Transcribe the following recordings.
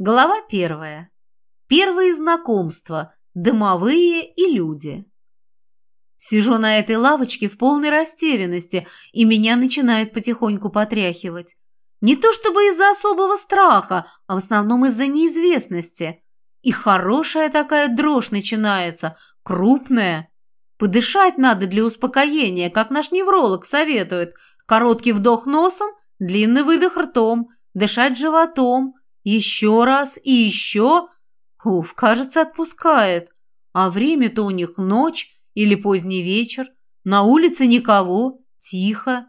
Глава первая. Первые знакомства. Домовые и люди. Сижу на этой лавочке в полной растерянности, и меня начинает потихоньку потряхивать. Не то чтобы из-за особого страха, а в основном из-за неизвестности. И хорошая такая дрожь начинается, крупная. Подышать надо для успокоения, как наш невролог советует. Короткий вдох носом, длинный выдох ртом, дышать животом. Еще раз и еще. Уф, кажется, отпускает. А время-то у них ночь, или поздний вечер, на улице никого, тихо.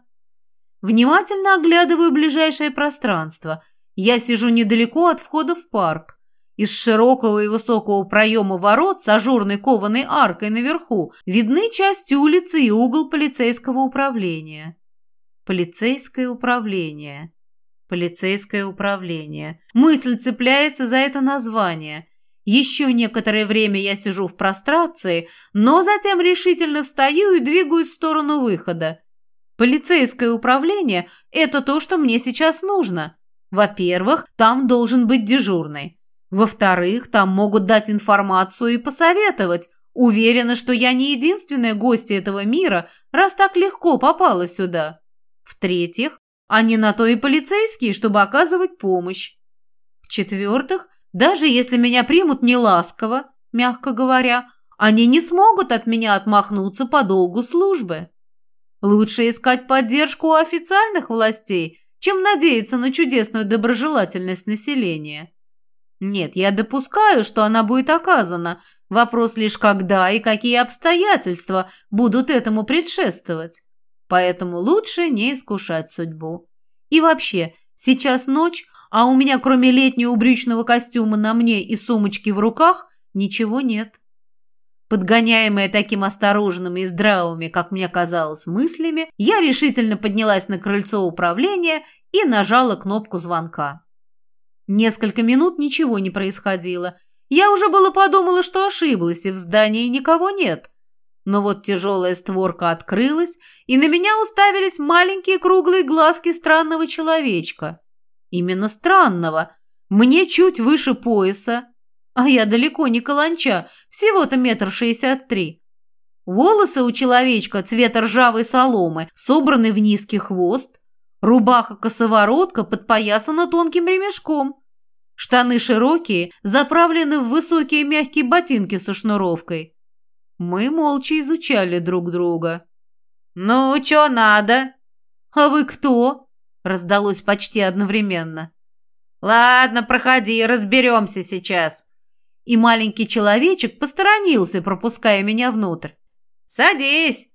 Внимательно оглядываю ближайшее пространство. Я сижу недалеко от входа в парк. Из широкого и высокого проема ворот с ажурной кованой аркой наверху видны часть улицы и угол полицейского управления. Полицейское управление. Полицейское управление. Мысль цепляется за это название. Еще некоторое время я сижу в прострации, но затем решительно встаю и двигаюсь в сторону выхода. Полицейское управление – это то, что мне сейчас нужно. Во-первых, там должен быть дежурный. Во-вторых, там могут дать информацию и посоветовать. Уверена, что я не единственная гостья этого мира, раз так легко попала сюда. В-третьих, они на то и полицейские, чтобы оказывать помощь. В-четвертых, даже если меня примут неласково, мягко говоря, они не смогут от меня отмахнуться по долгу службы. Лучше искать поддержку у официальных властей, чем надеяться на чудесную доброжелательность населения. Нет, я допускаю, что она будет оказана. Вопрос лишь когда и какие обстоятельства будут этому предшествовать. Поэтому лучше не искушать судьбу. И вообще, сейчас ночь, а у меня, кроме летнего брючного костюма на мне и сумочки в руках, ничего нет. Подгоняемая таким осторожным и здравыми, как мне казалось, мыслями, я решительно поднялась на крыльцо управления и нажала кнопку звонка. Несколько минут ничего не происходило. Я уже было подумала, что ошиблась, и в здании никого нет. Но вот тяжелая створка открылась, и на меня уставились маленькие круглые глазки странного человечка. Именно странного. Мне чуть выше пояса, а я далеко не каланча, всего-то метр шестьдесят три. Волосы у человечка цвета ржавой соломы собраны в низкий хвост, рубаха-косоворотка подпоясана тонким ремешком. Штаны широкие, заправлены в высокие мягкие ботинки со шнуровкой. Мы молча изучали друг друга. «Ну, чё надо?» «А вы кто?» Раздалось почти одновременно. «Ладно, проходи, разберемся сейчас». И маленький человечек посторонился, пропуская меня внутрь. «Садись!»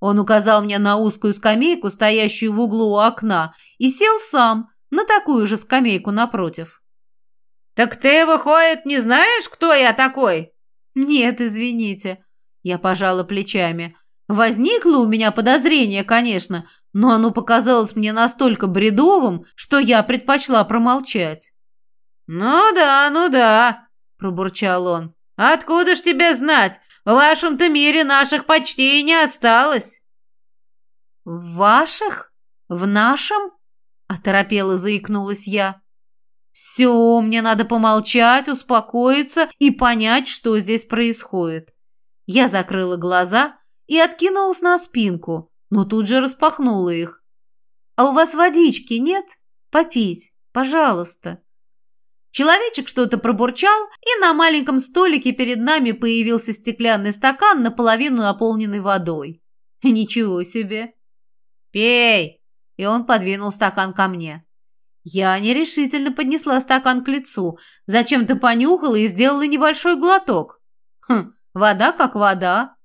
Он указал мне на узкую скамейку, стоящую в углу у окна, и сел сам на такую же скамейку напротив. «Так ты, выходит, не знаешь, кто я такой?» «Нет, извините». Я пожала плечами. Возникло у меня подозрение, конечно, но оно показалось мне настолько бредовым, что я предпочла промолчать. «Ну да, ну да», – пробурчал он. «Откуда ж тебе знать? В вашем-то мире наших почти и не осталось». «В ваших? В нашем?» – оторопела заикнулась я. «Все, мне надо помолчать, успокоиться и понять, что здесь происходит». Я закрыла глаза и откинулась на спинку, но тут же распахнула их. «А у вас водички нет? Попить, пожалуйста». Человечек что-то пробурчал, и на маленьком столике перед нами появился стеклянный стакан, наполовину наполненный водой. Ничего себе! «Пей!» И он подвинул стакан ко мне. Я нерешительно поднесла стакан к лицу, зачем-то понюхала и сделала небольшой глоток. Хм, вода как вода.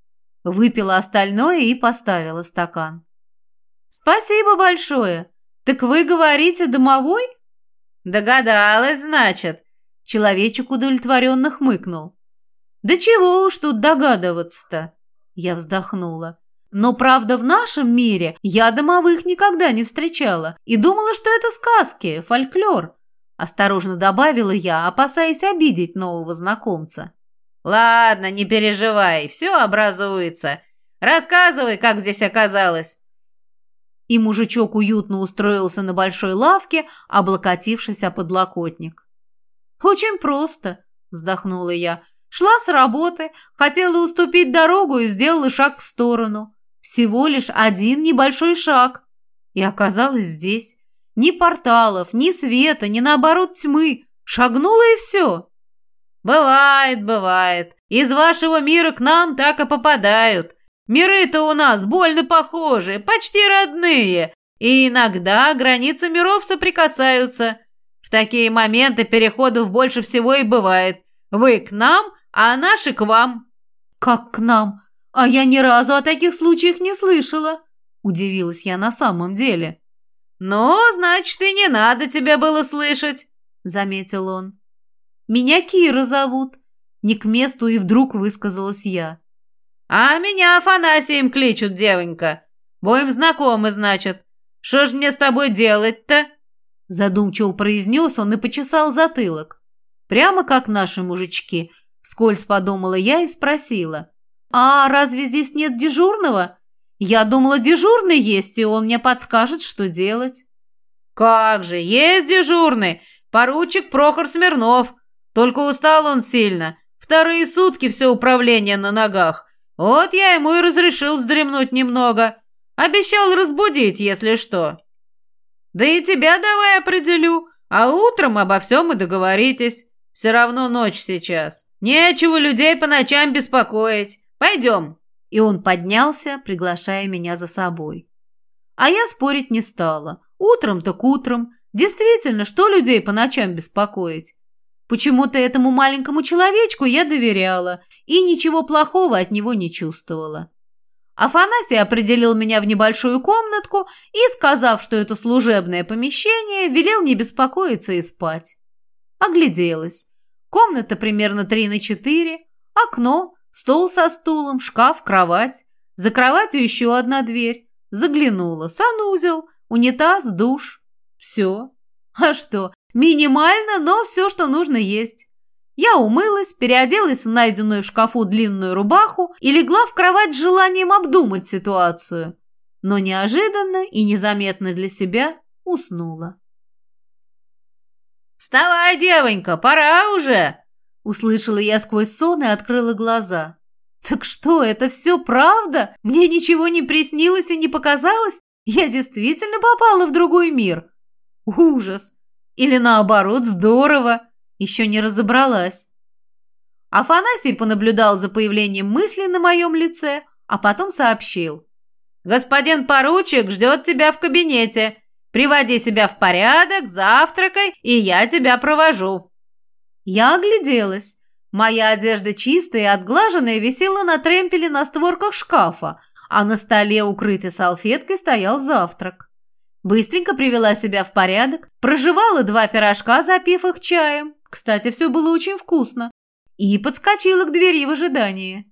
Выпила остальное и поставила стакан. «Спасибо большое. Так вы говорите домовой?» «Догадалась, значит?» Человечек удовлетворенно хмыкнул. «Да чего уж тут догадываться-то?» Я вздохнула. «Но правда в нашем мире я домовых никогда не встречала и думала, что это сказки, фольклор». Осторожно добавила я, опасаясь обидеть нового знакомца. «Ладно, не переживай, все образуется. Рассказывай, как здесь оказалось». И мужичок уютно устроился на большой лавке, облокотившись о подлокотник. «Очень просто», – вздохнула я. «Шла с работы, хотела уступить дорогу и сделала шаг в сторону. Всего лишь один небольшой шаг. И оказалась здесь. Ни порталов, ни света, ни наоборот тьмы. Шагнула и все». «Бывает, бывает. Из вашего мира к нам так и попадают. Миры-то у нас больно похожи, почти родные, и иногда границы миров соприкасаются. В такие моменты переходов больше всего и бывает. Вы к нам, а наши к вам». «Как к нам? А я ни разу о таких случаях не слышала», – удивилась я на самом деле. «Ну, значит, и не надо тебе было слышать», – заметил он. «Меня Кира зовут», – не к месту и вдруг высказалась я. «А меня Афанасием кличут, девонька. Будем знакомы, значит. Что ж мне с тобой делать-то?» Задумчиво произнес он и почесал затылок. Прямо как наши мужички. Вскользь подумала я и спросила. «А разве здесь нет дежурного? Я думала, дежурный есть, и он мне подскажет, что делать». «Как же, есть дежурный, поручик Прохор Смирнов. Только устал он сильно. Вторые сутки все управление на ногах. Вот я ему и разрешил вздремнуть немного. Обещал разбудить, если что. Да и тебя давай определю, а утром обо всем и договоритесь. Все равно ночь сейчас. Нечего людей по ночам беспокоить. Пойдем». И он поднялся, приглашая меня за собой. А я спорить не стала. Утром так утром. Действительно, что людей по ночам беспокоить? Почему-то этому маленькому человечку я доверяла и ничего плохого от него не чувствовала. Афанасий определил меня в небольшую комнатку и, сказав, что это служебное помещение, велел не беспокоиться и спать. Огляделась. Комната примерно 3 на 4, окно, стол со стулом, шкаф, кровать. За кроватью еще одна дверь. Заглянула. Санузел, унитаз, душ. Все. А что, минимально, но все, что нужно есть. Я умылась, переоделась в найденную в шкафу длинную рубаху и легла в кровать с желанием обдумать ситуацию. Но неожиданно и незаметно для себя уснула. «Вставай, девонька, пора уже!» Услышала я сквозь сон и открыла глаза. «Так что, это все правда? Мне ничего не приснилось и не показалось? Я действительно попала в другой мир? Ужас! Или наоборот, здорово!» Еще не разобралась. Афанасий понаблюдал за появлением мысли на моем лице, а потом сообщил. «Господин поручик ждет тебя в кабинете. Приводи себя в порядок, завтракай, и я тебя провожу». Я огляделась. Моя одежда чистая и отглаженная висела на тремпеле на створках шкафа, а на столе, укрытой салфеткой, стоял завтрак. Быстренько привела себя в порядок, проживала два пирожка, запив их чаем, кстати, все было очень вкусно. И подскочила к двери в ожидании.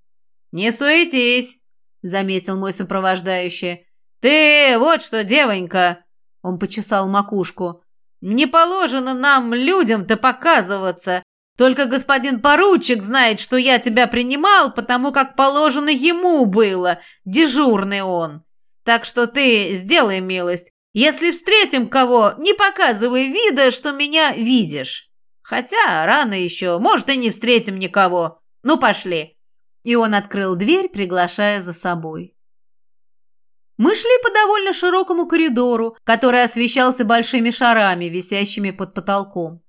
«Не суетись», — заметил мой сопровождающий. «Ты вот что, девонька!» Он почесал макушку. «Не положено нам, людям-то, показываться. Только господин поручик знает, что я тебя принимал, потому как положено ему было, дежурный он. Так что ты сделай милость. Если встретим кого, не показывай вида, что меня видишь». Хотя рано еще, может, и не встретим никого. Ну, пошли». И он открыл дверь, приглашая за собой. Мы шли по довольно широкому коридору, который освещался большими шарами, висящими под потолком.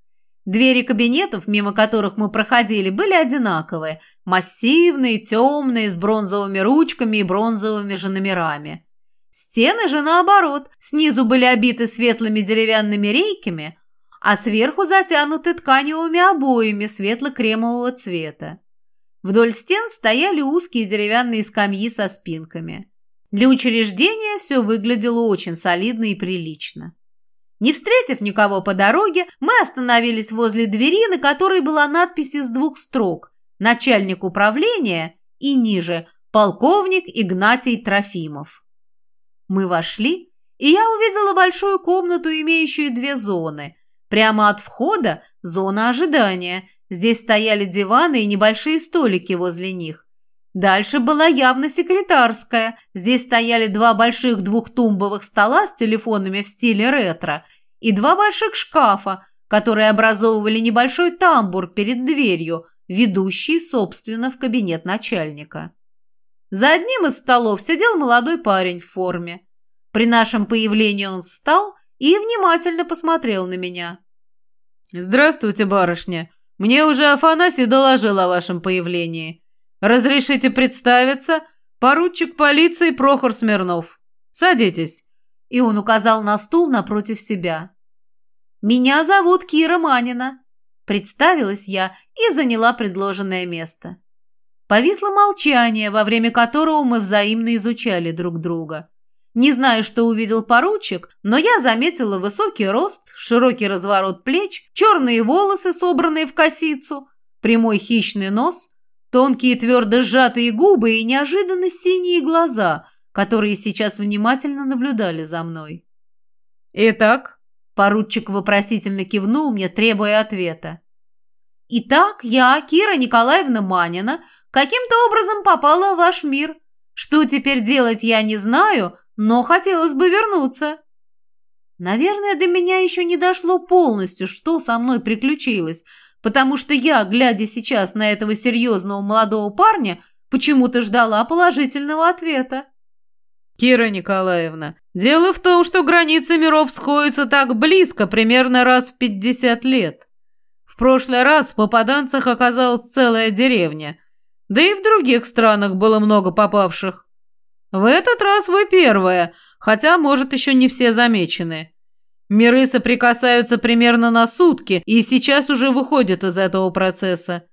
Двери кабинетов, мимо которых мы проходили, были одинаковые, массивные, темные, с бронзовыми ручками и бронзовыми же номерами. Стены же, наоборот, снизу были обиты светлыми деревянными рейками, а сверху затянуты тканевыми обоями светло-кремового цвета. Вдоль стен стояли узкие деревянные скамьи со спинками. Для учреждения все выглядело очень солидно и прилично. Не встретив никого по дороге, мы остановились возле двери, на которой была надпись из двух строк «Начальник управления» и ниже «Полковник Игнатий Трофимов». Мы вошли, и я увидела большую комнату, имеющую две зоны – Прямо от входа – зона ожидания. Здесь стояли диваны и небольшие столики возле них. Дальше была явно секретарская. Здесь стояли два больших двухтумбовых стола с телефонами в стиле ретро и два больших шкафа, которые образовывали небольшой тамбур перед дверью, ведущий, собственно, в кабинет начальника. За одним из столов сидел молодой парень в форме. При нашем появлении он встал и внимательно посмотрел на меня. «Здравствуйте, барышня. Мне уже Афанасий доложил о вашем появлении. Разрешите представиться? Поручик полиции Прохор Смирнов. Садитесь». И он указал на стул напротив себя. «Меня зовут Кира Манина», – представилась я и заняла предложенное место. Повисло молчание, во время которого мы взаимно изучали друг друга. Не знаю, что увидел поручик, но я заметила высокий рост, широкий разворот плеч, черные волосы, собранные в косицу, прямой хищный нос, тонкие твердо сжатые губы и неожиданно синие глаза, которые сейчас внимательно наблюдали за мной. «Итак?» Поручик вопросительно кивнул мне, требуя ответа. «Итак, я, Кира Николаевна Манина, каким-то образом попала в ваш мир. Что теперь делать, я не знаю, но хотелось бы вернуться». Наверное, до меня еще не дошло полностью, что со мной приключилось, потому что я, глядя сейчас на этого серьезного молодого парня, почему-то ждала положительного ответа. «Кира Николаевна, дело в том, что границы миров сходятся так близко, примерно раз в пятьдесят лет. В прошлый раз в попаданцах оказалась целая деревня, да и в других странах было много попавших. В этот раз вы первая, хотя, может, еще не все замечены. Миры соприкасаются примерно на сутки и сейчас уже выходят из этого процесса.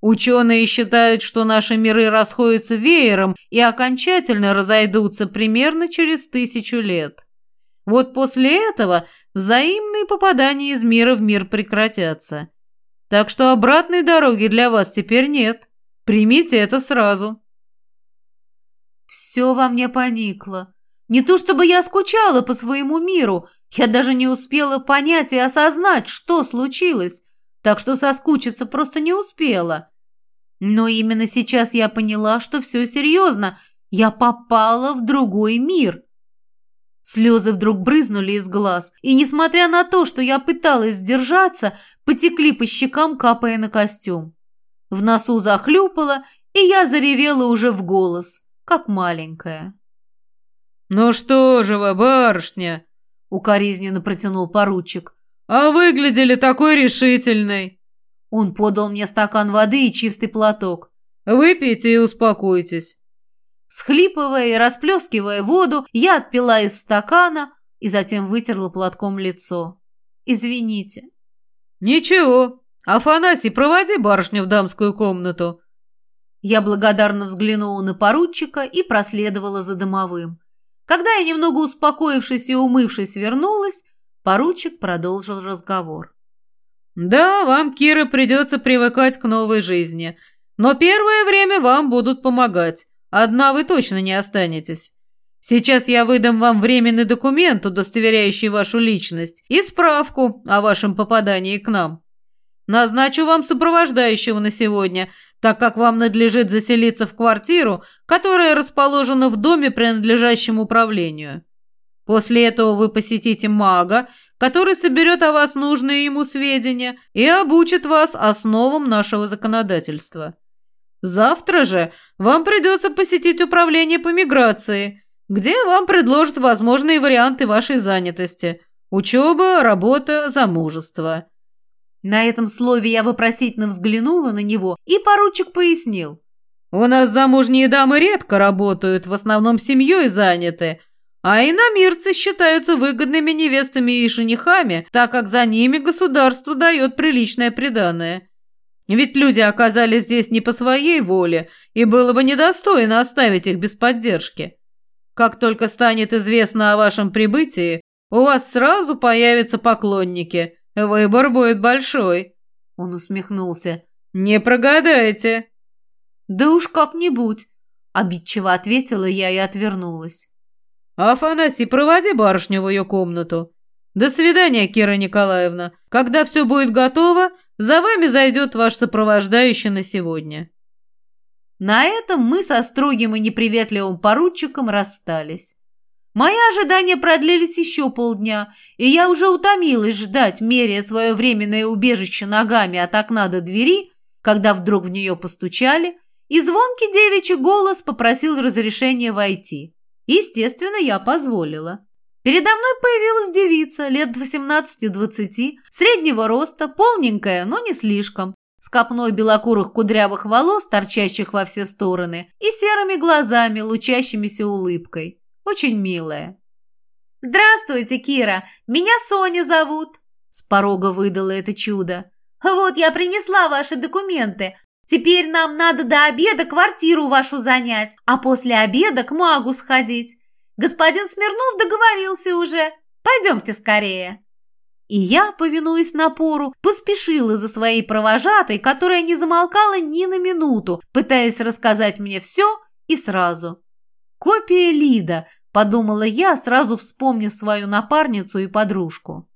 Ученые считают, что наши миры расходятся веером и окончательно разойдутся примерно через тысячу лет. Вот после этого взаимные попадания из мира в мир прекратятся. Так что обратной дороги для вас теперь нет. Примите это сразу. Все во мне поникло. Не то чтобы я скучала по своему миру, я даже не успела понять и осознать, что случилось так что соскучиться просто не успела. Но именно сейчас я поняла, что все серьезно. Я попала в другой мир. Слезы вдруг брызнули из глаз, и, несмотря на то, что я пыталась сдержаться, потекли по щекам, капая на костюм. В носу захлюпало, и я заревела уже в голос, как маленькая. «Ну что же вы, барышня!» — укоризненно протянул поручик. «А выглядели такой решительной!» Он подал мне стакан воды и чистый платок. «Выпейте и успокойтесь». Схлипывая и расплескивая воду, я отпила из стакана и затем вытерла платком лицо. «Извините». «Ничего. Афанасий, проводи барышню в дамскую комнату». Я благодарно взглянула на поручика и проследовала за домовым. Когда я, немного успокоившись и умывшись, вернулась, Поручик продолжил разговор. «Да, вам, Кира, придется привыкать к новой жизни. Но первое время вам будут помогать. Одна вы точно не останетесь. Сейчас я выдам вам временный документ, удостоверяющий вашу личность, и справку о вашем попадании к нам. Назначу вам сопровождающего на сегодня, так как вам надлежит заселиться в квартиру, которая расположена в доме, принадлежащем управлению. После этого вы посетите мага, который соберет о вас нужные ему сведения и обучит вас основам нашего законодательства. Завтра же вам придется посетить управление по миграции, где вам предложат возможные варианты вашей занятости – учеба, работа, замужество. На этом слове я вопросительно взглянула на него, и поручик пояснил. «У нас замужние дамы редко работают, в основном семьей заняты, а иномирцы считаются выгодными невестами и женихами, так как за ними государство дает приличное приданое. Ведь люди оказались здесь не по своей воле, и было бы недостойно оставить их без поддержки. Как только станет известно о вашем прибытии, у вас сразу появятся поклонники. Выбор будет большой. Он усмехнулся. Не прогадайте. Да уж как-нибудь, обидчиво ответила я и отвернулась. «Афанасий, проводи барышню в ее комнату. До свидания, Кира Николаевна. Когда все будет готово, за вами зайдет ваш сопровождающий на сегодня». На этом мы со строгим и неприветливым поручиком расстались. Мои ожидания продлились еще полдня, и я уже утомилась ждать, меряя свое временное убежище ногами от окна до двери, когда вдруг в нее постучали, и звонкий девичий голос попросил разрешения войти. Естественно, я позволила. Передо мной появилась девица лет 18-20, среднего роста, полненькая, но не слишком, с копной белокурых кудрявых волос, торчащих во все стороны, и серыми глазами, лучащимися улыбкой. Очень милая. «Здравствуйте, Кира! Меня Соня зовут!» С порога выдала это чудо. «Вот я принесла ваши документы. Теперь нам надо до обеда квартиру вашу занять, а после обеда к магу сходить. Господин Смирнов договорился уже. Пойдемте скорее». И я, повинуясь напору, поспешила за своей провожатой, которая не замолкала ни на минуту, пытаясь рассказать мне все и сразу. «Копия Лида», – подумала я, сразу вспомнив свою напарницу и подружку.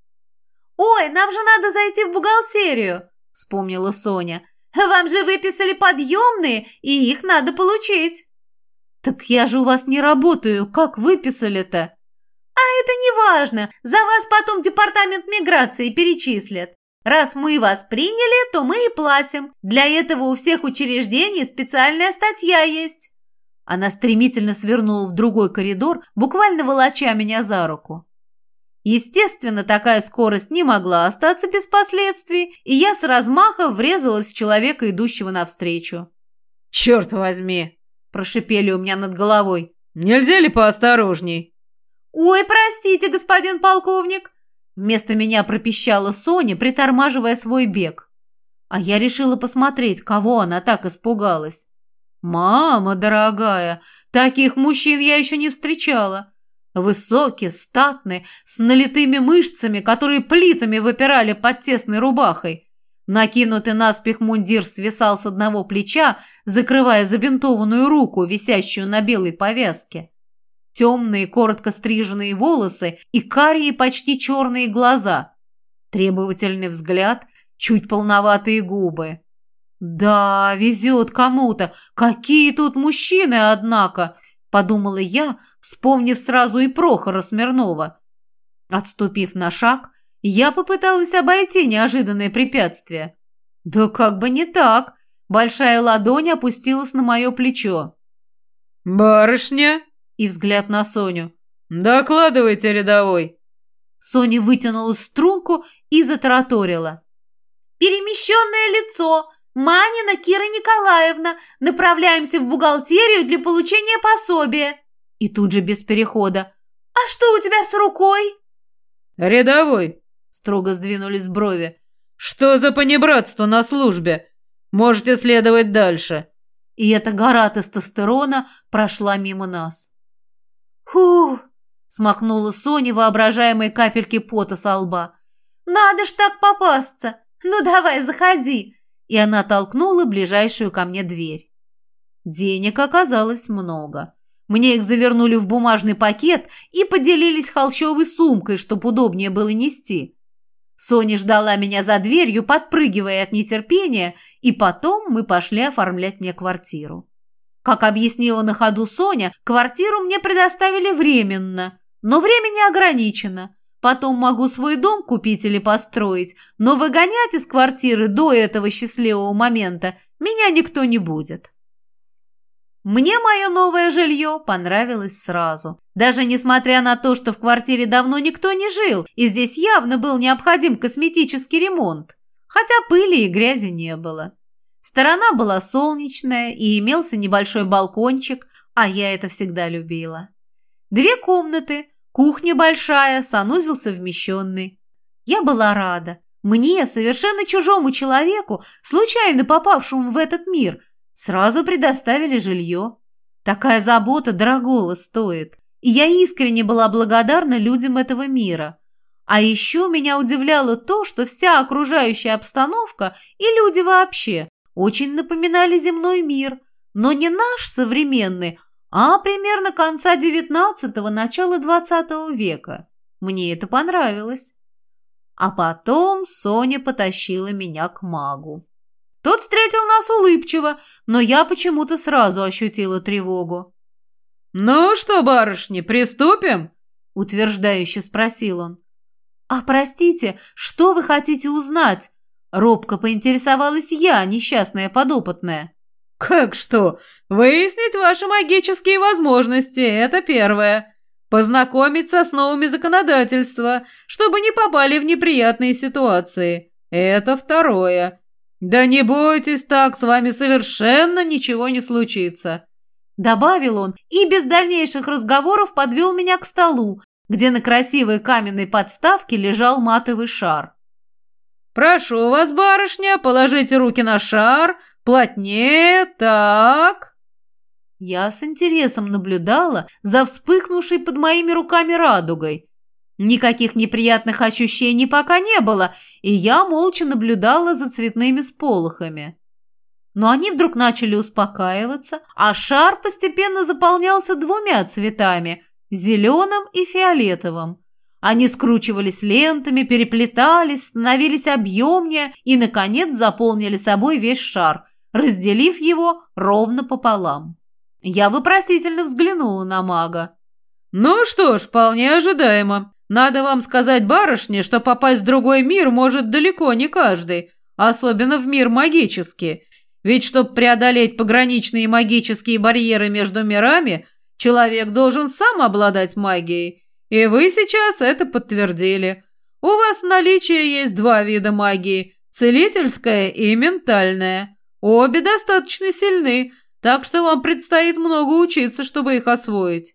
«Ой, нам же надо зайти в бухгалтерию», – вспомнила Соня. «Вам же выписали подъемные, и их надо получить». «Так я же у вас не работаю, как выписали-то?» «А это не важно, за вас потом департамент миграции перечислят. Раз мы вас приняли, то мы и платим. Для этого у всех учреждений специальная статья есть». Она стремительно свернула в другой коридор, буквально волоча меня за руку. Естественно, такая скорость не могла остаться без последствий, и я с размаха врезалась в человека, идущего навстречу. «Черт возьми!» – прошипели у меня над головой. «Нельзя ли поосторожней?» «Ой, простите, господин полковник!» Вместо меня пропищала Соня, притормаживая свой бег. А я решила посмотреть, кого она так испугалась. «Мама дорогая, таких мужчин я еще не встречала. Высокие, статные, с налитыми мышцами, которые плитами выпирали под тесной рубахой. Накинутый наспех мундир свисал с одного плеча, закрывая забинтованную руку, висящую на белой повязке темные, коротко стриженные волосы и карие, почти черные глаза. Требовательный взгляд, чуть полноватые губы. «Да, везет кому-то. Какие тут мужчины, однако!» – подумала я, вспомнив сразу и Прохора Смирнова. Отступив на шаг, я попыталась обойти неожиданное препятствие. Да как бы не так. Большая ладонь опустилась на мое плечо. «Барышня!» И взгляд на Соню. «Докладывайте, рядовой!» Соня вытянула струнку и затараторила. «Перемещенное лицо! Манина Кира Николаевна! Направляемся в бухгалтерию для получения пособия!» И тут же без перехода. «А что у тебя с рукой?» «Рядовой!» – строго сдвинулись брови. «Что за понебратство на службе? Можете следовать дальше!» И эта гора тестостерона прошла мимо нас. «Фух!» – смахнула Соня воображаемые капельки пота со лба. «Надо ж так попасться! Ну давай, заходи!» И она толкнула ближайшую ко мне дверь. Денег оказалось много. Мне их завернули в бумажный пакет и поделились холщовой сумкой, чтобы удобнее было нести. Соня ждала меня за дверью, подпрыгивая от нетерпения, и потом мы пошли оформлять мне квартиру. Как объяснила на ходу Соня, квартиру мне предоставили временно, но время не ограничено. Потом могу свой дом купить или построить, но выгонять из квартиры до этого счастливого момента меня никто не будет. Мне мое новое жилье понравилось сразу. Даже несмотря на то, что в квартире давно никто не жил, и здесь явно был необходим косметический ремонт. Хотя пыли и грязи не было. Сторона была солнечная и имелся небольшой балкончик, а я это всегда любила. Две комнаты, кухня большая, санузел совмещенный. Я была рада. Мне, совершенно чужому человеку, случайно попавшему в этот мир, сразу предоставили жилье. Такая забота дорогого стоит. И я искренне была благодарна людям этого мира. А еще меня удивляло то, что вся окружающая обстановка и люди вообще очень напоминали земной мир, но не наш современный, а примерно конца XIX – начала XX века. Мне это понравилось. А потом Соня потащила меня к магу. Тот встретил нас улыбчиво, но я почему-то сразу ощутила тревогу. «Ну что, барышни, приступим?» – утверждающе спросил он. «А простите, что вы хотите узнать?» Робко поинтересовалась я, несчастная подопытная. «Как что? Выяснить ваши магические возможности – это первое. Познакомиться с новыми законодательства, чтобы не попали в неприятные ситуации – это второе. Да не бойтесь так, с вами совершенно ничего не случится». Добавил он и без дальнейших разговоров подвел меня к столу, где на красивой каменной подставке лежал матовый шар. «Прошу вас, барышня, положите руки на шар, плотнее, так...» Я с интересом наблюдала за вспыхнувшей под моими руками радугой. Никаких неприятных ощущений пока не было, и я молча наблюдала за цветными сполохами. Но они вдруг начали успокаиваться, а шар постепенно заполнялся двумя цветами – зеленым и фиолетовым. Они скручивались лентами, переплетались, становились объемнее и, наконец, заполнили собой весь шар, разделив его ровно пополам. Я вопросительно взглянула на мага. «Ну что ж, вполне ожидаемо. Надо вам сказать, барышне, что попасть в другой мир может далеко не каждый, особенно в мир магический. Ведь чтобы преодолеть пограничные магические барьеры между мирами, Человек должен сам обладать магией, и вы сейчас это подтвердили. У вас в наличии есть два вида магии – целительская и ментальная. Обе достаточно сильны, так что вам предстоит много учиться, чтобы их освоить».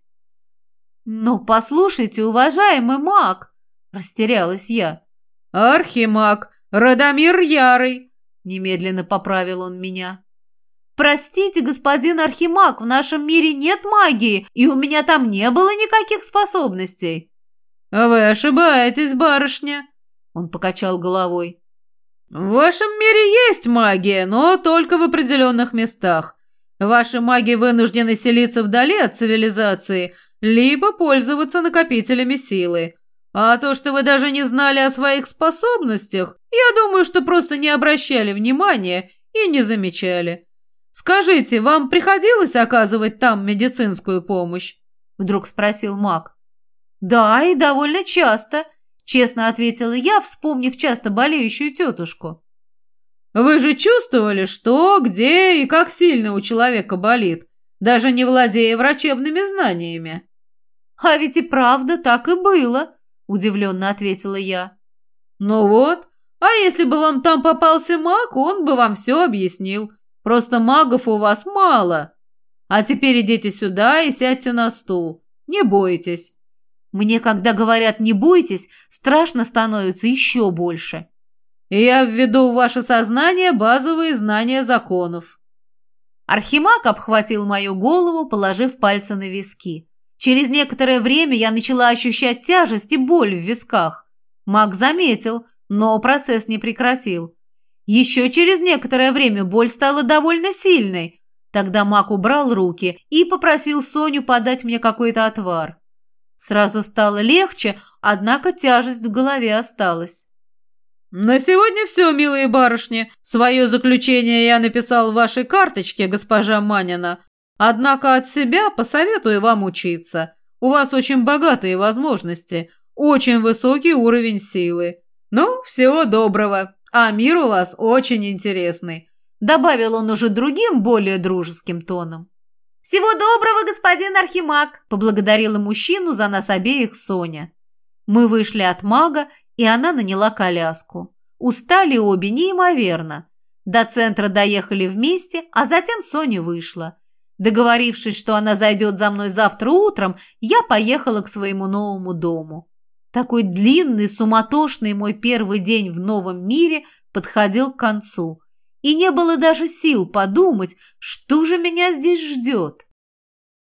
«Ну, послушайте, уважаемый маг!» – растерялась я. «Архимаг, Радомир Ярый!» – немедленно поправил он меня. «Простите, господин Архимаг, в нашем мире нет магии, и у меня там не было никаких способностей». «Вы ошибаетесь, барышня», — он покачал головой. «В вашем мире есть магия, но только в определенных местах. Ваши маги вынуждены селиться вдали от цивилизации, либо пользоваться накопителями силы. А то, что вы даже не знали о своих способностях, я думаю, что просто не обращали внимания и не замечали. «Скажите, вам приходилось оказывать там медицинскую помощь?» Вдруг спросил маг. «Да, и довольно часто», — честно ответила я, вспомнив часто болеющую тетушку. «Вы же чувствовали, что, где и как сильно у человека болит, даже не владея врачебными знаниями?» «А ведь и правда так и было», — удивленно ответила я. «Ну вот, а если бы вам там попался маг, он бы вам все объяснил. Просто магов у вас мало. А теперь идите сюда и сядьте на стул. Не бойтесь». Мне, когда говорят «не бойтесь», страшно становится еще больше. Я введу в ваше сознание базовые знания законов. Архимаг обхватил мою голову, положив пальцы на виски. Через некоторое время я начала ощущать тяжесть и боль в висках. Маг заметил, но процесс не прекратил. Еще через некоторое время боль стала довольно сильной. Тогда Мак убрал руки и попросил Соню подать мне какой-то отвар. Сразу стало легче, однако тяжесть в голове осталась. «На сегодня все, милые барышни. Свое заключение я написал в вашей карточке, госпожа Манина. Однако от себя посоветую вам учиться. У вас очень богатые возможности, очень высокий уровень силы. Ну, всего доброго!» А мир у вас очень интересный», — добавил он уже другим, более дружеским тоном. «Всего доброго, господин Архимаг!» – поблагодарила мужчину за нас обеих Соня. Мы вышли от мага, и она наняла коляску. Устали обе неимоверно. До центра доехали вместе, а затем Соня вышла. Договорившись, что она зайдет за мной завтра утром, я поехала к своему новому дому. Такой длинный, суматошный мой первый день в новом мире подходил к концу. И не было даже сил подумать, что же меня здесь ждет.